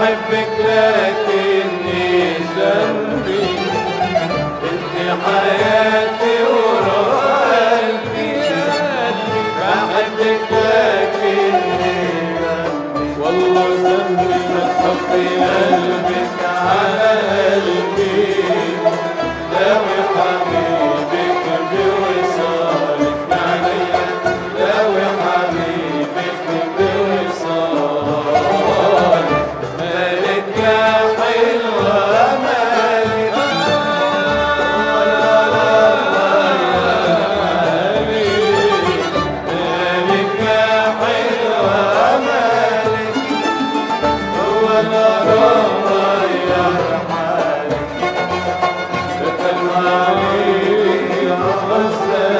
بحبك لكني ذنبي إنت حياتي وروح والله ذنبي مخبي قلبك على قلبي. Thank you.